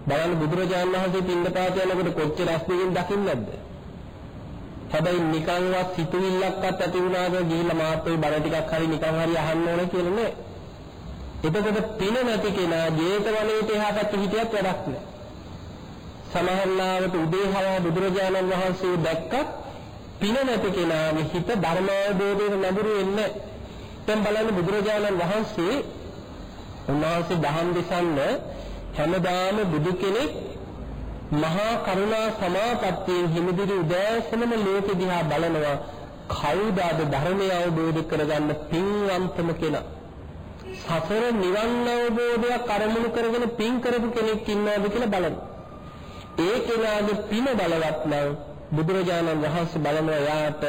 බලන්න බුදුරජාණන් වහන්සේ පින්දපාත යනකොට කොච්චර අස්තිකින් දකින්නද? හැබැයි නිකන්වත් සිතුවිල්ලක්වත් ඇති වුණාද ගිහිල්ලා මාත්‍රේ බර ටිකක් හරි නිකන් හරි අහන්න ඕන කියලා නේ. එතකොට පින නැති කෙනා ජේතවනයේට එහා පැත්තේ හිටියත් වැඩක් නෑ. සමහරවිට උදේහව බුදුරජාණන් වහන්සේ දැක්කත් පින නැති කෙනාගේ හිත ධර්මාවබෝධයට නැඹුරු වෙන්නේ නැහැ දැන් බලන්න බුදුරජාණන් වහන්සේ උන්වහන්සේ දහම් දෙසන්න හැමදාම බුදු කෙනෙක් මහා කරුණා සමාපත්තියෙන් හිමිදිරි උදෑසනම ලෝකෙ දිහා බලනවා කවුද අද ධර්මය අවබෝධ කරගන්න පින්වන්තම කෙනා සසර නිවන් අවබෝධයක් අරමුණු කරගෙන පින් කරපු කෙනෙක් ඉන්නවද කියලා බලන්න. ඒ කෙනාගේ පින බලවත් නම් බුදුරජාණන් වහන්සේ බලනවා යාට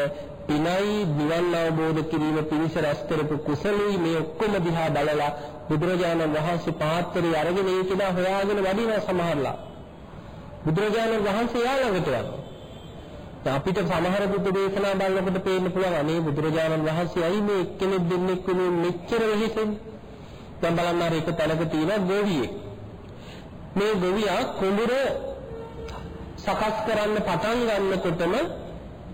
පිනයි නිවන් අවබෝධ කිරීම පිණිස රැස් කරපු කුසලයි මේ ඔක්කොම දිහා බලලා බුදුරජාණන් වහන්සේ පාත්‍රය අරගෙන ඒ කෙනා හොයාගෙන වඩිනවා සමහරලා. බුදුරජාණන් වහන්සේ යාළඟට යනවා අපිට සමහර බුද්ධ දේශනා බලනකොට පේන්න පුළුවන් අනේ බුදුරජාණන් වහන්සේ ඇයි මේ එක්කෙනෙක් දෙන්නෙක් වුණේ මෙච්චර වෙහෙසෙන්නේ දැන් බලන්න අර එක තැනක තියෙන ගෝවියෙක්. මේ ගෝවියා කුඹුර සකස් කරන්න පටන් ගන්නකොටම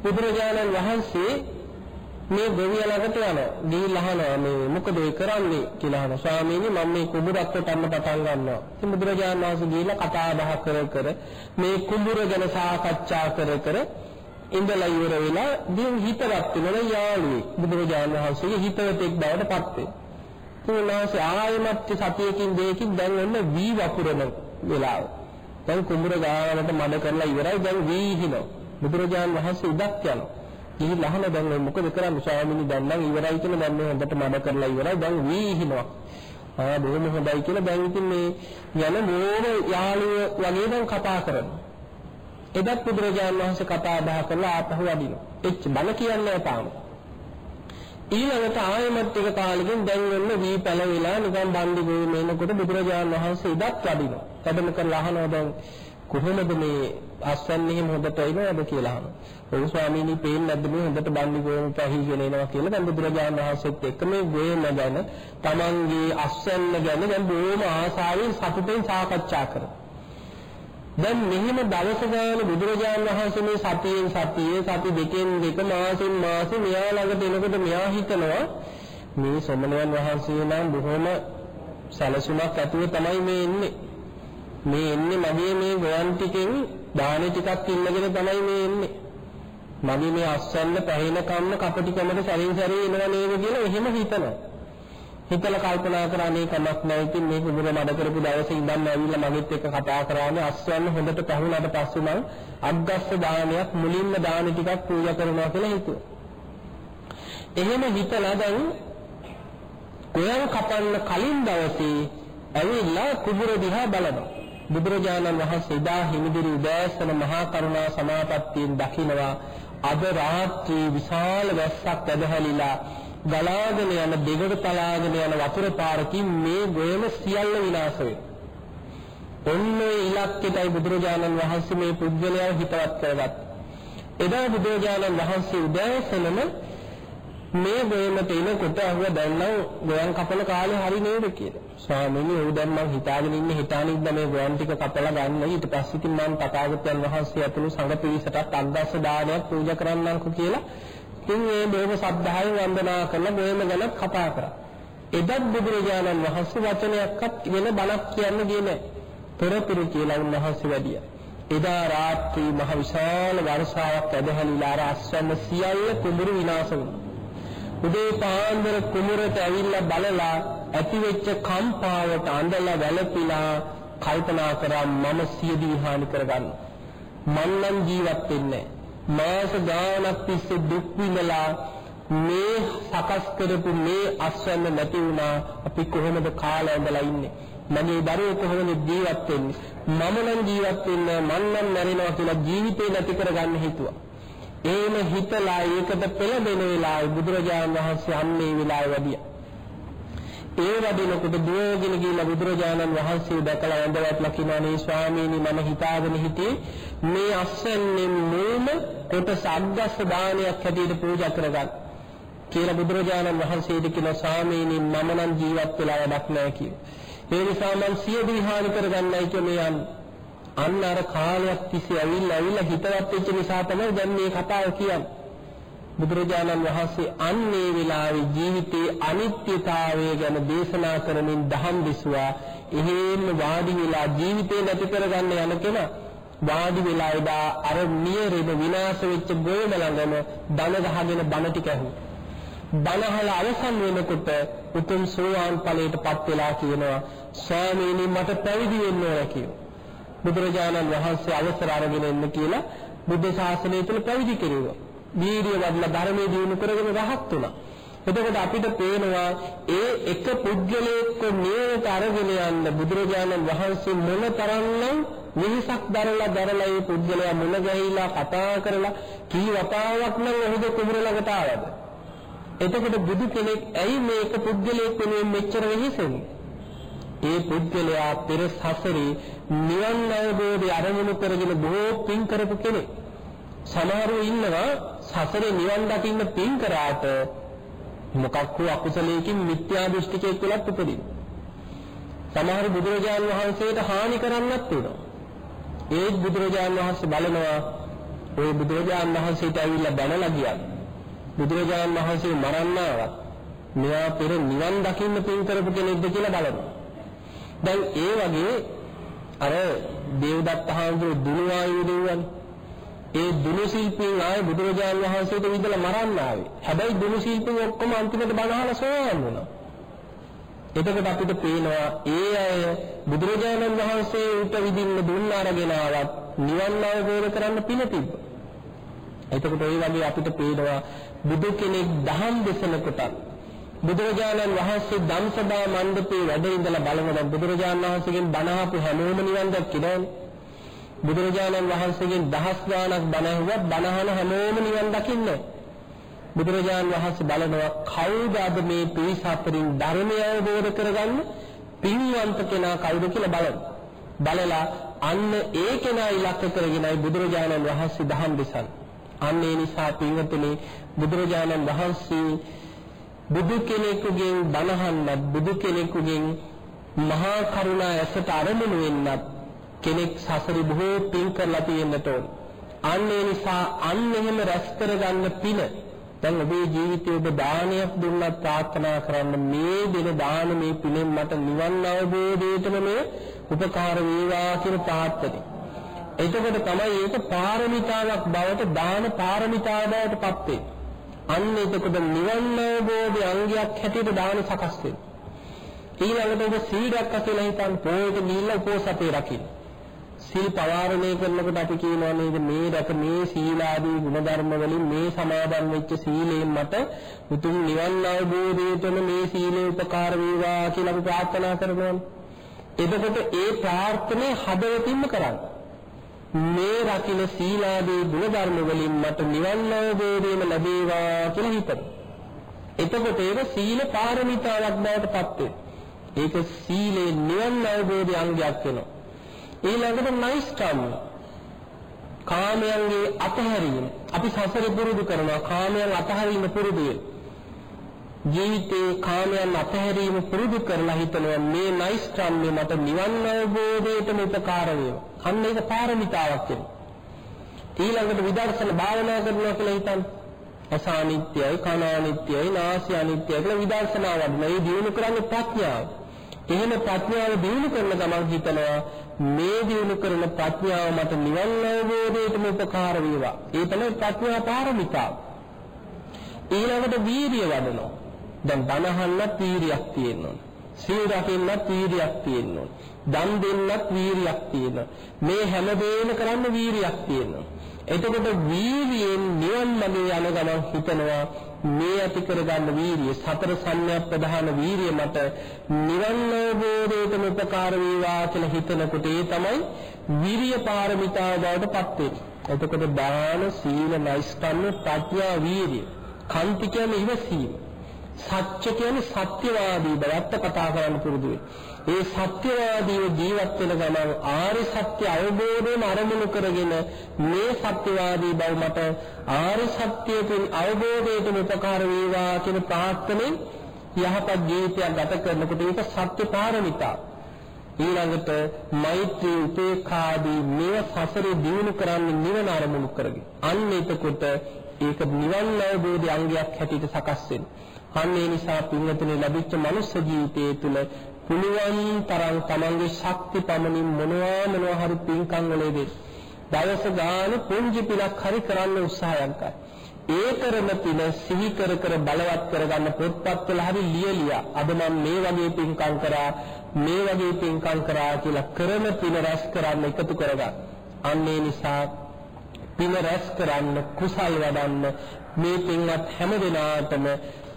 බුදුරජාණන් වහන්සේ මේ ගොවිය ළඟට යනවා. ගිහිල්ලා අහනවා මේ මොකද ඒ කරන්නේ කියලා අහනවා. ස්වාමීනි මම මේ කුඹුරක් කොටන්න පටන් ගන්නවා. ඉතින් බුදුරජාණන් වහන්සේ ගිහිල්ලා කතා බහ කර කර මේ කුඹුර ගැන සාකච්ඡා කර කර ඉඳලා ඉවර වෙලා දින් හිතවත් වෙන යාළුවෙක් බුදුරජාණන් වහන්සේගේ හිතවතෙක් බවට පත් වෙනවා. ඉතින් උන්වහන්සේ ආයමත් සතියකින් දෙකකින් දැන් ඔන්න වී වපුරන වෙලාව. දැන් කුඹුර ගානකට මඩ කරලා ඉවරයි දැන් වී හිනවා. බුදුරජාන් වහන්සේ ඉදක් යනවා. ගිහින් අහන දැන් මොකද කරන්නේ ස්වාමීනි දැන් නම් ඉවරයි කියලා දැන් මේ හොඳට මඩ කරලා ඉවරයි දැන් වීහිනවා. ආ බොහොම හොඳයි කියලා දැන් ඉතින් මේ යන මෝර යාළුව වගේ දැන් කතා කරනවා. එදත් බුදුරජාන් වහන්සේ කතා බහ කරලා ආපහු වඩිනවා. එච්ච බල කියන්නේ තාම. ඊළඟට ආයමත් ටික කාලෙකින් දැන් වෙන්න වී පැල වෙලා නිකන් බන්දි ගොමේනකොට බුදුරජාන් වහන්සේ ඉදත් වඩිනවා. වැඩම කරලා අහනවා දැන් කොහොමද මේ අස්වැන්න එහෙම හොඳට එනවද කියලා අහනවා. ඔව් ස්වාමීනි පේන්නේ නැද්ද මේ හොඳට බන්දි ගෝම පැහිගෙන එනවා කියලා දැන් බුදුරජාණන් වහන්සේත් එක්ක මේ ගෝම ගැන තමන්ගේ අස්වැන්න ගැන දැන් බොහොම ආසාවෙන් සතුටෙන් සාකච්ඡා කරනවා. දැන් මෙහෙම දවස ගාන බුදුරජාණන් වහන්සේ මේ සතියෙන් සතියේ සති දෙකෙන් දෙක මාසෙන් මාසෙ මෙයා ළඟට එනකොට මෙයා හිතනවා මේ සොමනයන් වහන්සේ නම් බොහොම සැලසුමක් ඇතුව තමයි මේ එන්නේ. මේ එන්නේ මගේ මේ ගොයන් ටිකෙන් දාන ටිකක් ඉල්ලගෙන තමයි මේ එන්නේ. මගේ මේ අස්වැන්න පැහැින කන්න කපටිකමට සැරින් සැරේ එනවා නේද කියලා එහෙම හිතනවා. හිතලා කල්පනා කරන්නේ කමක් නැහැ ඉතින් මේ කුඹුර මඩ කරපු දවසේ ඉඳන් ඇවිල්ලා මගෙත් එක්ක කතා කරානේ අස්වැන්න හොඳට පැහුණාට පස්සේ නම් අග්ගස්ස දානයක් මුලින්ම දාන ටිකක් පූජා කරනවා කියලා හිතුවා. එහෙම හිතලා දැන් ගොයන් කපන්න කලින් දවසේ ඇවිල්ලා කුඹුර දිහා බලනවා. බුදුරජාණන් වහන්සේ එදා හිමිදිරි උදෑසන මහා කරුණා සමාපත්තියෙන් දකිනවා අද රාත්‍රී විශාල වැස්සක් ඇදහැලිලා ගලාගෙන යන දෙගොඩ තලාගෙන යන වතුර පාරකින් මේ ගොයම සියල්ල විනාශ වෙනවා. ඔන්නේ ඉලක්කයටයි බුදුරජාණන් වහන්සේ මේ පුද්ගලයාව හිතවත් කරගත්. එදා බුදුරජාණන් වහන්සේ උදෑසනම මේ ගොයමට එනකොට අහුව දැන් නම් ගොයන් කපන කාලේ හරි නේද කියලා. ස්වාමීනි ඔව් දැන් මං හිතාගෙන ඉන්නේ හිතානින්ද මේ ගොයන් ටික කපලා ගන්න ඊට පස්සේ ඉතින් මං තථාගතයන් වහන්සේ ඇතුළු සංඝ පිරිසටත් අන්දස්ස දානයක් පූජා කරන්නම්කෝ කියලා ඉතින් මේ බොහොම සද්ධායෙන් වන්දනා කරලා ගොයම ගැන කතා කරා. එදත් බුදුරජාණන් වහන්සේ වචනයක්වත් වෙන බණක් කියන්න ගියේ නැහැ. පෙරපිර කියලා උන්වහන්සේ වැඩියා. එදා රාත්‍රී මහ විශාල වර්ෂාවක් ඇදහැලිලා අර අස්වැන්න සියල්ල කුඹුරු විනාශ වුණා. උදේ පාන්දර කුඹුරට ඇවිල්ලා බලලා ඇතිවෙච්ච කම්පාවට අඬලා වැළපිලා කල්පනා කරා මම සියදී හානි කරගන්න. මං නම් ජීවත් වෙන්නේ මාස ගාණක් තිස්සේ දුක් විඳලා මේ සකස් කරපු මේ අස්වැන්න නැති වුණා අපි කොහොමද කාලය ඇඳලා ඉන්නේ? මගේ දරුවෝ කොහොමද ජීවත් වෙන්නේ? මම නම් ජීවත් වෙන්නේ මං නම් මැරෙනවා කියලා ජීවිතේ නැති කරගන්න හිතුවා. ඒම හිතලා ඒකට පෙළඹෙන වෙලාවේ බුදුරජාණන් වහන්සේ අන්නේ වෙලාවේ වැඩියා ඒ වදිනකොට දුවගෙන ගිහිල්ලා බුදුරජාණන් වහන්සේ දැකලා වැඳවත්ලා කියනවානේ ස්වාමීනි මම හිතාගෙන හිටියේ මේ අස්සන්නේ මුල්ම කොටස අග්ගස්ස දානයක් හැටියට පූජා කරගන්න කියලා බුදුරජාණන් වහන්සේට කියන ස්වාමීනි මම නම් ජීවත් වෙලා වැඩක් නැහැ කියලා. ඒ නිසා මම සිය දිහානි කරගන්නයි කියන්නේ යන්නේ. අන්න අර කාලයක් තිස්සේ ඇවිල්ලා ඇවිල්ලා හිතවත් වෙච්ච නිසා තමයි දැන් මේ කතාව කියන්නේ. බුදුරජාණන් වහන්සේ අන්නේ වෙලාවේ ජීවිතයේ අනිත්‍යතාවය ගැන දේශනා කරමින් දහම් දිසුවා. එහෙම වාඩි වෙලා ජීවිතේ නැති කරගන්න යන කෙනා වාඩි වෙලා එදා අර නියරෙම විනාශ වෙච්ච ගොයම ළඟම බණ ගහගෙන බණ ටික ඇහුවා. බණහල අවසන් වෙනකොට උතුම් සෝවාන් ඵලයටපත් වෙලා කියනවා ස්වාමීනි මට පැවිදි වෙන්න ඕන කියලා. බුදුරජාණන් වහන්සේ අවසර අරගෙන එන්න කියලා බුද්ධ ශාසනය තුල පැවිදි කෙරුවා. වීර්ය වඩලා ධර්මයේ දිනු කරගෙන රහත් වුණා. එතකොට අපිට පේනවා ඒ එක පුද්ගලයෙක්ව නියත අරගෙන යන්න බුදුරජාණන් වහන්සේ මොන තරම්නම් විහිසක් දරලා දරලා ඒ පුද්ගලයා මුණ ගැහිලා කතා කරලා කී වතාවක් නම් ඔහුද කුඹුර ළඟට ආවද? එතකොට බුදු කෙනෙක් ඇයි මේක පුද්ගලයෙක් වෙනුවෙන් මෙච්චර වෙහෙසෙන්නේ? ඒ පුද්ගලයා පෙර සසරේ නිවන් අවබෝධය අරමුණු කරගෙන බොහෝ පින් කරපු කෙනෙක්. සමහරව ඉන්නවා සසරේ නිවන් දකින්න පින් කරාට මොකක් හෝ අකුසලයකින් මිත්‍යා දෘෂ්ටිකයෙක් වෙලත් උපදින. සමහර බුදුරජාන් වහන්සේට හානි කරන්නත් වෙනවා. ඒත් බුදුරජාන් වහන්සේ බලනවා ওই බුදුරජාන් වහන්සේට ඇවිල්ලා බැනලා ගියා. බුදුරජාන් වහන්සේ මරන්නවත් මෙයා පෙර නිවන් දකින්න පින් කරපු කෙනෙක්ද කියලා බලනවා. දැන් ඒ වගේ අර දේවදත්ත හාමුදුරුවෝ දුනුවායු දෙව්වනේ ඒ දුනු ශිල්පීන් ආයේ බුදුරජාණන් වහන්සේට විදලා මරන්න ආවේ. හැබැයි දුනු ශිල්පීන් ඔක්කොම අන්තිමට බණහලා සෝවාන් වුණා. එතකොට අපිට පේනවා ඒ අය බුදුරජාණන් වහන්සේ උට විදින්න දුන්න අරගෙන ආවත් නිවන් අවබෝධ කරන්න පින තිබ්බ. එතකොට ඒ වගේ අපිට පේනවා බුදු කෙනෙක් දහම් දෙසනකොට බුදුරජාණන් වහන්සේ ධම්සභා මණ්ඩපේ වැඩ ඉඳලා බලනවා බුදුරජාණන් වහන්සේගෙන් බණ අහපු හැමෝම නිවන් දැක්කේ නෑනේ. බුදුරජාණන් වහන්සේගෙන් දහස් ගාණක් බණ ඇහුවත් බණ අහන හැමෝම නිවන් දකින්නේ බුදුරජාණන් වහන්සේ බලනවා කවුද අද මේ පිරිස අතරින් ධර්මය අවබෝධ කරගන්න පින්වන්ත කෙනා කවුද කියලා බලන්න. බලලා අන්න ඒ කෙනා ඉලක්ක කරගෙනයි බුදුරජාණන් වහන්සේ දහම් දෙසන්. අන්න ඒ නිසා පින්වතුනි බුදුරජාණන් වහන්සේ බුදු කෙනෙකුගෙන් බණහන්නත් බුදු කෙනෙකුගෙන් මහා කරුණා ඇසට අරමුණු වෙන්නත් කෙනෙක් සසරේ බොහෝ පින් කරලා තියෙන්නට ඕන. අන්න ඒ නිසා අන්න එහෙම රැස් කරගන්න පින දැන් ඔබේ ජීවිතයේ ඔබ දානයක් දුන්නත් ප්‍රාර්ථනා කරන්න මේ දෙන දානමේ පිනෙන් මට නිවන් අවබෝධයටම මේ උපකාර වේවා කියන ප්‍රාර්ථනේ. එතකොට තමයි ඒක පාරමිතාවක් බවට දාන පාරමිතාව බවට පත් වෙන්නේ. අන්න එතකොට නිවන් අවබෝධයේ අංගයක් හැටියට දාන සකස් වෙනවා. ඊළඟට ඔබ සීලයක් කියලා හිතන් පොයට ගිහිල්ලා උපෝසතේ රකින්න. සීල් පවාරණය කරනකොට අපි කියනවා නේද මේ රැක මේ සීලාදී ගුණධර්ම වලින් මේ සමාදන් වෙච්ච සීලයෙන් මට උතුම් නිවන් අවබෝධයටම මේ සීලේ උපකාර වේවා කියලා අපි ප්‍රාර්ථනා කරනවා. එතකොට ඒ ප්‍රාර්ථනේ හදවතින්ම කරන්න. මේ රකින්න සීලාදී ගුණධර්ම වලින් මට නිවන් අවබෝධයම ලැබේවා කියලා හිතන්න. එතකොට ඒක සීල පාරමිතාවක් බවට පත් වෙනවා. ඒක සීලේ නිවන් අවබෝධය අංගයක් වෙනවා. ඊළඟට නෛෂ්ක්‍රම කාමයන්ගේ අතහැරීම අපි සසරේ පුරුදු කරනවා කාමයන් අතහැරීම පුරුදු ජීවිතේ කාමයන් අතහැරීම පුරුදු කරලා හිතනවා මේ නෛෂ්ක්‍රම්‍ය මට නිවන් අවබෝධයටම උපකාර වේවා. අන්න ඒක පාරමිතාවක් වෙනවා. ඊළඟට විදර්ශන භාවනා කරනවා කියලා හිතන්න. අසානිත්‍යයි, කනානිත්‍යයි, නාසය අනිත්‍යයි කියලා විදර්ශනා වඩන. ඒ දිනු කරන්නේ ප්‍රඥාව. එහෙම ප්‍රඥාව දිනු කරන ගමන් හිතනවා මේ දිනු කරන ප්‍රඥාව මට නිවන් අවබෝධයටම උපකාර වේවා. ඒ තමයි ප්‍රඥා පාරමිතාව. ඊළඟට වීරිය වඩනවා. දැන් බණහන්නත් වීරියක් තියෙනවා. සීල රකින්නත් වීරියක් තියෙනවා. දන් දෙන්නත් වීරියක් තියෙනවා. මේ හැම දෙයක්ම කරන්න වීරියක් තියෙනවා. එතකොට වීරියෙන් නිවන් මාර්ගය යන ගමන් හිතනවා මේ ඇති කරගන්න වීරිය සතර සම්‍යක් ප්‍රධාන වීරිය මත නිවන් අවබෝධයටම උපකාර වේවා කියලා හිතනකොට ඒ තමයි විරිය පාරමිතාව බවට පත් වෙන්නේ. එතකොට දාන සීල නෛෂ්කම්ම ප්‍රඥා වීරිය. කන්ති කියන්නේ ඉවසීම. සත්‍ය කියන්නේ සත්‍යවාදී බවට කතා කරන්න පුරුදු ඒ සත්‍යවාදීව ජීවත් වෙන ගමන් ආර්ය සත්‍ය අවබෝධයෙන් අරමුණු කරගෙන මේ සත්‍යවාදී බව මට ආර්ය සත්‍යයෙන් අවබෝධයට උපකාර වේවා කියන ප්‍රාර්ථනෙන් යහපත් ජීවිතයක් ගත කරනකොට ඒක සත්‍ය පාරමිතා. ඊළඟට මෛත්‍රී උපේක්ඛාදී මේ සසරේ දිනු කරන්නේ නිවන අරමුණු කරගෙන. අන්න එතකොට ඒක නිවන් අවබෝධයේ අංගයක් හැටියට සකස් වෙනවා. අන්න ඒ නිසා පින්වතුනි ලැබිච්ච මනුස්ස ජීවිතයේ තුල පුළුවන් තරම් තමන්ගේ ශක්ති පමණින් මොනවා මොනවා හරි පින්කම් වලදී දවස ගාන පුංචි පිනක් හරි කරන්න උත්සාහයක් ගන්න. ඒ කරන පින සිහි කර කර බලවත් කරගන්න පොත්පත් වල හරි ලියලියා අද මම මේ වගේ පින්කම් කරා මේ වගේ පින්කම් කරා කියලා කරන පින රැස් කරන්න එකතු කරගන්න. අන්න ඒ නිසා පින රැස් කරන්න කුසල් වඩන්න මේ පින්වත් හැම දිනාටම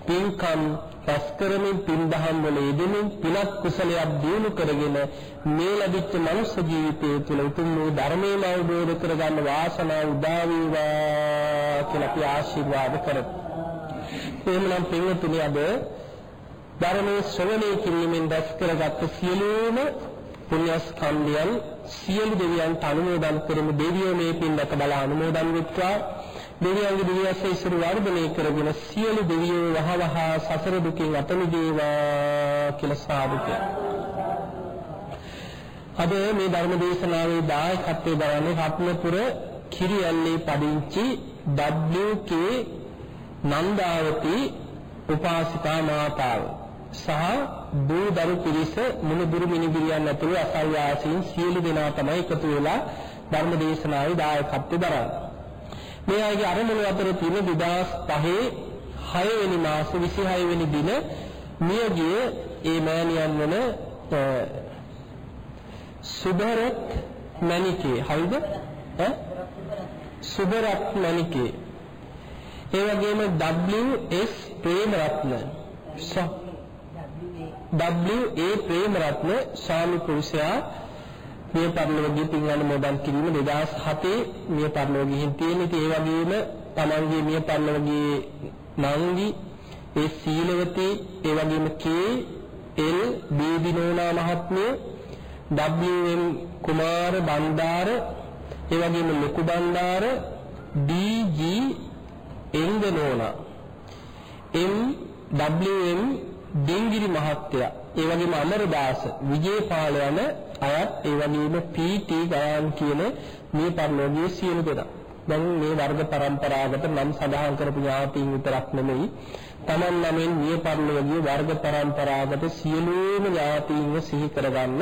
පින්කම් රැස් කරමින් පින්දහම් වල යෙදෙමින් පිනක් කුසලයක් දිනු කරගෙන මේ ලැබිච්ච මනුස්ස ජීවිතය තුළ උතුම් වූ ධර්මයේ අවබෝධ කරගන්න වාසනාව උදා වේවා කියලා අපි ආශිර්වාද කරමු. එහෙමනම් පින්වතුනි අද ධර්මයේ ශ්‍රවණය කිරීමෙන් රැස් කරගත් සියලුම පුණ්‍යස්කන්ධයන් සියලු දෙවියන්ට අනුමෝදන් කරමු දෙවියෝ මේ පින් දැක බලා අනුමෝදන් වෙත්වා දෙවියන්ගේ දිව්‍යස ඉසුරු වර්ධනය කරගෙන සියලු දෙවියෝ වහවහ සසර දුකින් අත මිදේවා කියලා සාදු අද මේ ධර්ම දේශනාවේ දායකත්වයේ දරන්නේ රත්නපුර කිරියල්ලේ පදිංචි WK නන්දාවති උපාසිකා මාතාව සහ දූ දරු පිරිස මුණුබුරු මිනිබිරියන් ඇතුළු අසල්වාසීන් සියලු දෙනා තමයි එකතු වෙලා ධර්ම දේශනාවේ දායකත්වය දරන්නේ. මේ අයගේ අරමුණු අතර තියෙන 2005 6 වෙනි මාස 26 වෙනි දින මියගිය ඒ මෑණියන් වන සුබරත් මණිකේ. හරිද? ඈ? සුබරත් මණිකේ. ඒ වගේම WS ප්‍රේමරත්න. WA ප්‍රේමරත්න ස්වාමි පුරුෂයා මේ පරිලෝකීය පින් අනුමෝදන් කිරීම 2007 මේ පරිලෝකීයෙන් තියෙන ඉතින් ඒ වගේම තමන්ගේ මේ පරිලෝකීය නංගි ඒ සීලවතී ඒ වගේම කේ එල් බීබිනෝනා මහත්මිය WM කුමාර බණ්ඩාර ඒ වගේම ලොකු බණ්ඩාර DG එංගනෝනා M WM දෙංගිරි මහත්තයා ඒ වගේම අමරදාස විජේපාල යන අයත් ඒ වගේම PT ගායන් කියන මේ පරිලෝකයේ සියලු දෙනා. දැන් මේ වර්ග પરම්පරාවකට නම් සඳහන් කරපු ඥාතීන් විතරක් නෙමෙයි. තමන් නමින් මිය පරලෝකීය වර්ග પરම්පරාවකට සියලුම ඥාතීන්ව සිහි කරගන්න.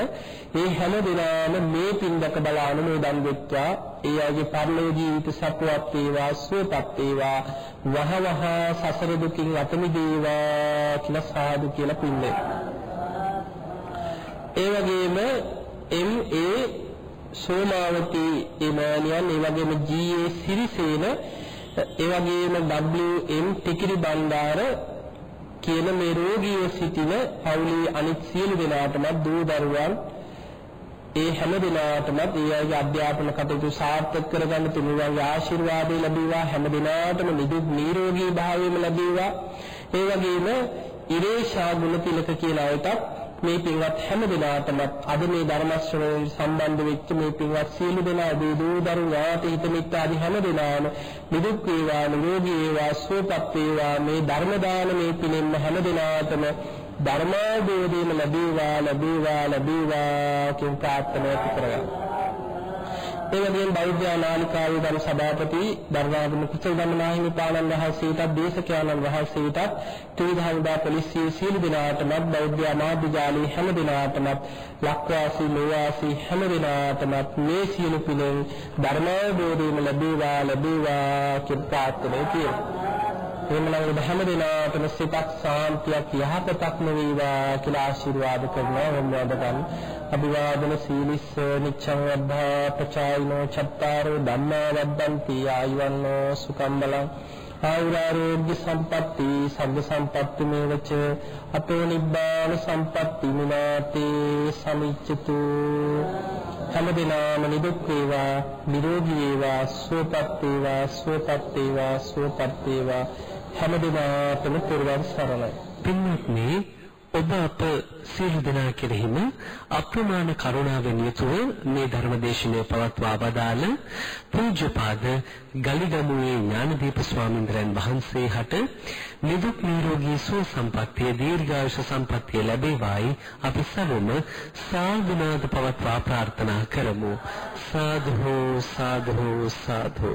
ඒ හැම දිනාම මේ පින්දක බලාන මේ දන් දෙත්තා ඒ ආගේ පරලෝක ජීවිත සපවත් වේවා සුවපත් වේවා වහවහ සසර දුකින් අත මිදේවා කියලා සාදු කියලා පින්නේ ඒ වගේම එම්.ඒ. සෝමාවතී එමානියන් ඒ වගේම ජී.ඒ. සිරිසේන ඒ වගේම WM ටිකිරි බණ්ඩාර කියන මේ රෝගීව සිටින පවුලේ අනිත් සියලු දෙනාටම දූ දරුවන් ඒ හැම දිනාටම ඒ අයගේ අධ්‍යාපන කටයුතු සාර්ථක කරගන්න තුනුවන්ගේ ආශිර්වාදය ලැබේවා හැම දිනාටම නිදුක් නිරෝගී භාවයම ලැබේවා ඒ වගේම ඉරේෂා ගුණතිලක කියලා අයටත් මේ පින්වත් හැම දිනාටම අද මේ ධර්ම ශ්‍රවණය සම්බන්ධ වෙච්ච මේ පින්වත් සියලු දෙනා දේ දූදරු යාත හිත මිත්‍ර ආදී හැම දෙනාම නිදුක් වේවා නිරෝගී වේවා සුවපත් වේවා. මේ ධර්ම දානමේ පිනෙන්න හැම දිනාටම ධර්මාභෝධයම ලැබේවා ලැබේවා ලැබේවා කියන ප්‍රාර්ථනා කරගන්නවා ඒ වගේම බෞද්ධ නාලිකාවේ ධර්ම සභාපති දර්වාගම කුසල ධම්මනාහිමි පාණන් වහන්සේටත් දේශකයන්න් වහන්සේටත් ත්‍රිවිධ පොලිසිය සීල දිනාටම බෞද්ධ අමාත්‍ය ජාලී හැම දිනාටම ලක්වාසී ලෝවාසී හැම දිනාටම මේ සීල පිළින් ධර්මාවබෝධයම ලැබේවා ලැබේවා කියන ප්‍රාර්ථනාව තියෙනවා එහෙමනම් හැම දිනාටම සිතක් සාන්තියක් යහපතක් වේවා කියලා ආශිර්වාද කරනවා. වන්දනා ගන්න අභිවාදන සීලිස්ස නිච්ඡං වද්ධා පචායිනෝ චත්තාරෝ ධම්මා වද්දන්ති ආයුවන්නෝ සුඛම් බලං ආයුරාෝග්‍ය සම්පatti සබ්බ සම්පatti මේවච. අතෝ නිබ්බාන සම්පatti මිනාතේ සමිච්ඡතු. හැමදිනම නිදුක් වේවා නිරෝගී වේවා සුවපත් වේවා සුවපත් වේවා සුවපත් වේවා. හැමදිනාටම පෙරවන් සරණයි. පින්වත්නි ඔබ අප සියලු දෙනා කෙරෙහිම අප්‍රමාණ කරුණාවෙන් යුතුව මේ ධර්මදේශනය පවත්වා වදාළ පූජ්‍යපාද ගලිගමුවේ ඥානදීප ස්වාමීන්ද්‍රයන් වහන්සේ හට නිදුක් නිරෝගී සුව සම්පන්නිය දීර්ඝායුෂ සම්පන්නිය ලැබේවායි අපි සැමම සාදුනාද පවත්වා ප්‍රාර්ථනා කරමු. සාදු සාදු සාදු